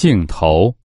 镜头。